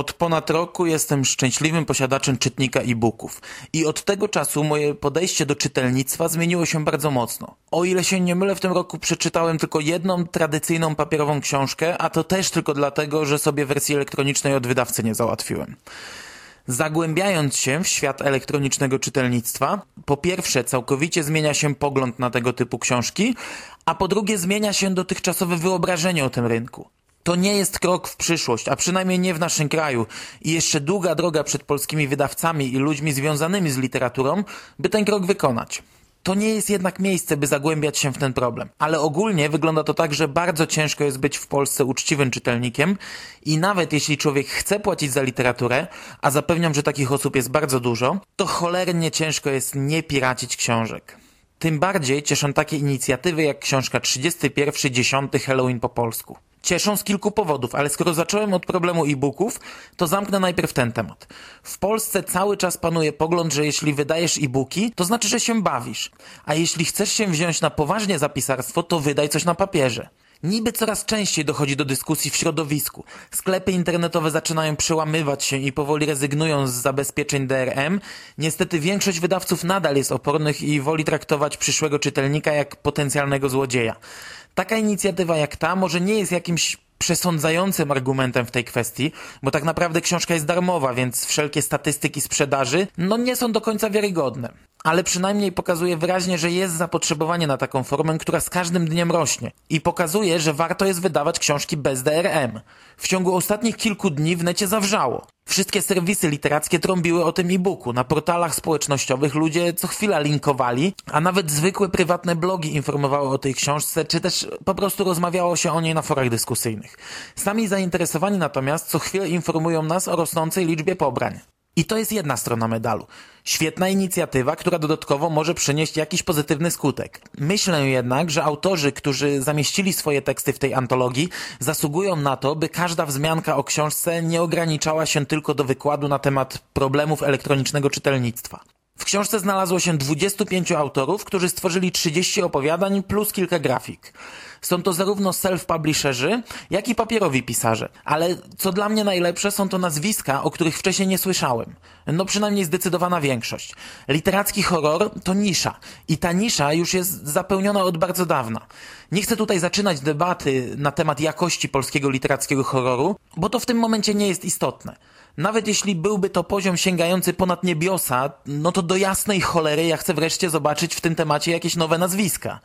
Od ponad roku jestem szczęśliwym posiadaczem czytnika e-booków i od tego czasu moje podejście do czytelnictwa zmieniło się bardzo mocno. O ile się nie mylę, w tym roku przeczytałem tylko jedną tradycyjną papierową książkę, a to też tylko dlatego, że sobie wersji elektronicznej od wydawcy nie załatwiłem. Zagłębiając się w świat elektronicznego czytelnictwa, po pierwsze całkowicie zmienia się pogląd na tego typu książki, a po drugie zmienia się dotychczasowe wyobrażenie o tym rynku. To nie jest krok w przyszłość, a przynajmniej nie w naszym kraju i jeszcze długa droga przed polskimi wydawcami i ludźmi związanymi z literaturą, by ten krok wykonać. To nie jest jednak miejsce, by zagłębiać się w ten problem. Ale ogólnie wygląda to tak, że bardzo ciężko jest być w Polsce uczciwym czytelnikiem i nawet jeśli człowiek chce płacić za literaturę, a zapewniam, że takich osób jest bardzo dużo, to cholernie ciężko jest nie piracić książek. Tym bardziej cieszą takie inicjatywy jak książka 31.10 Halloween po polsku. Cieszą z kilku powodów, ale skoro zacząłem od problemu e-booków, to zamknę najpierw ten temat. W Polsce cały czas panuje pogląd, że jeśli wydajesz e-booki, to znaczy, że się bawisz. A jeśli chcesz się wziąć na poważnie zapisarstwo, to wydaj coś na papierze. Niby coraz częściej dochodzi do dyskusji w środowisku. Sklepy internetowe zaczynają przełamywać się i powoli rezygnują z zabezpieczeń DRM. Niestety większość wydawców nadal jest opornych i woli traktować przyszłego czytelnika jak potencjalnego złodzieja. Taka inicjatywa jak ta może nie jest jakimś przesądzającym argumentem w tej kwestii, bo tak naprawdę książka jest darmowa, więc wszelkie statystyki sprzedaży no nie są do końca wiarygodne. Ale przynajmniej pokazuje wyraźnie, że jest zapotrzebowanie na taką formę, która z każdym dniem rośnie. I pokazuje, że warto jest wydawać książki bez DRM. W ciągu ostatnich kilku dni w necie zawrzało. Wszystkie serwisy literackie trąbiły o tym e-booku. Na portalach społecznościowych ludzie co chwila linkowali, a nawet zwykłe prywatne blogi informowały o tej książce, czy też po prostu rozmawiało się o niej na forach dyskusyjnych. Sami zainteresowani natomiast co chwilę informują nas o rosnącej liczbie pobrań. I to jest jedna strona medalu. Świetna inicjatywa, która dodatkowo może przynieść jakiś pozytywny skutek. Myślę jednak, że autorzy, którzy zamieścili swoje teksty w tej antologii, zasługują na to, by każda wzmianka o książce nie ograniczała się tylko do wykładu na temat problemów elektronicznego czytelnictwa. W książce znalazło się 25 autorów, którzy stworzyli 30 opowiadań plus kilka grafik. Są to zarówno self-publisherzy, jak i papierowi pisarze. Ale co dla mnie najlepsze, są to nazwiska, o których wcześniej nie słyszałem. No przynajmniej zdecydowana większość. Literacki horror to nisza. I ta nisza już jest zapełniona od bardzo dawna. Nie chcę tutaj zaczynać debaty na temat jakości polskiego literackiego horroru, bo to w tym momencie nie jest istotne. Nawet jeśli byłby to poziom sięgający ponad niebiosa, no to do jasnej cholery ja chcę wreszcie zobaczyć w tym temacie jakieś nowe nazwiska.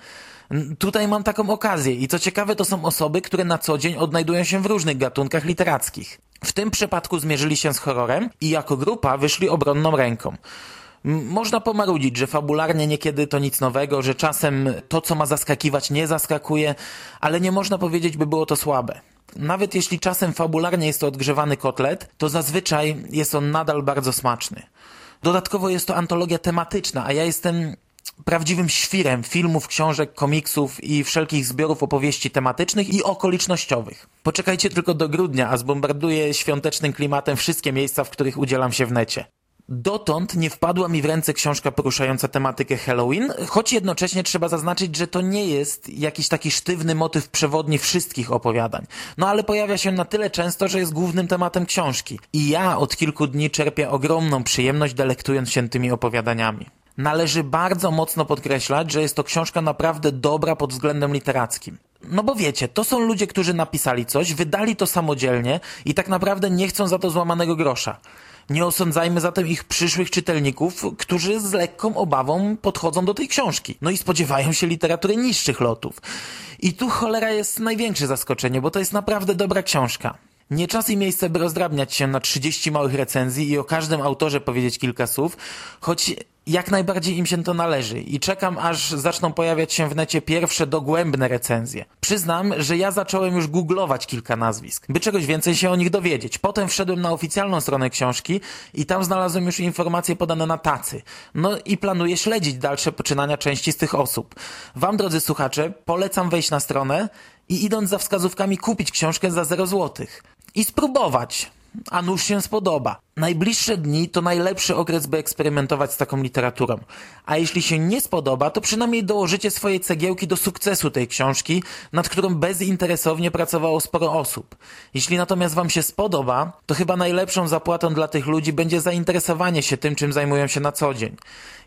Tutaj mam taką okazję i co ciekawe to są osoby, które na co dzień odnajdują się w różnych gatunkach literackich. W tym przypadku zmierzyli się z horrorem i jako grupa wyszli obronną ręką. Można pomarudzić, że fabularnie niekiedy to nic nowego, że czasem to, co ma zaskakiwać, nie zaskakuje, ale nie można powiedzieć, by było to słabe. Nawet jeśli czasem fabularnie jest to odgrzewany kotlet, to zazwyczaj jest on nadal bardzo smaczny. Dodatkowo jest to antologia tematyczna, a ja jestem prawdziwym świrem filmów, książek, komiksów i wszelkich zbiorów opowieści tematycznych i okolicznościowych. Poczekajcie tylko do grudnia, a zbombarduję świątecznym klimatem wszystkie miejsca, w których udzielam się w necie. Dotąd nie wpadła mi w ręce książka poruszająca tematykę Halloween, choć jednocześnie trzeba zaznaczyć, że to nie jest jakiś taki sztywny motyw przewodni wszystkich opowiadań. No ale pojawia się na tyle często, że jest głównym tematem książki. I ja od kilku dni czerpię ogromną przyjemność delektując się tymi opowiadaniami. Należy bardzo mocno podkreślać, że jest to książka naprawdę dobra pod względem literackim. No bo wiecie, to są ludzie, którzy napisali coś, wydali to samodzielnie i tak naprawdę nie chcą za to złamanego grosza. Nie osądzajmy zatem ich przyszłych czytelników, którzy z lekką obawą podchodzą do tej książki. No i spodziewają się literatury niższych lotów. I tu cholera jest największe zaskoczenie, bo to jest naprawdę dobra książka. Nie czas i miejsce, by rozdrabniać się na 30 małych recenzji i o każdym autorze powiedzieć kilka słów, choć jak najbardziej im się to należy i czekam, aż zaczną pojawiać się w necie pierwsze dogłębne recenzje. Przyznam, że ja zacząłem już googlować kilka nazwisk, by czegoś więcej się o nich dowiedzieć. Potem wszedłem na oficjalną stronę książki i tam znalazłem już informacje podane na tacy. No i planuję śledzić dalsze poczynania części z tych osób. Wam, drodzy słuchacze, polecam wejść na stronę i idąc za wskazówkami kupić książkę za 0 złotych. I spróbować a nuż się spodoba. Najbliższe dni to najlepszy okres, by eksperymentować z taką literaturą. A jeśli się nie spodoba, to przynajmniej dołożycie swoje cegiełki do sukcesu tej książki, nad którą bezinteresownie pracowało sporo osób. Jeśli natomiast wam się spodoba, to chyba najlepszą zapłatą dla tych ludzi będzie zainteresowanie się tym, czym zajmują się na co dzień.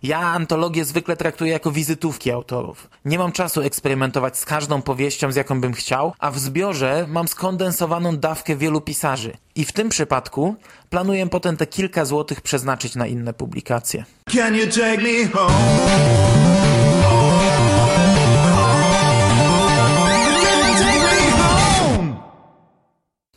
Ja antologię zwykle traktuję jako wizytówki autorów. Nie mam czasu eksperymentować z każdą powieścią, z jaką bym chciał, a w zbiorze mam skondensowaną dawkę wielu pisarzy. I w tym przypadku planuję potem te kilka złotych przeznaczyć na inne publikacje.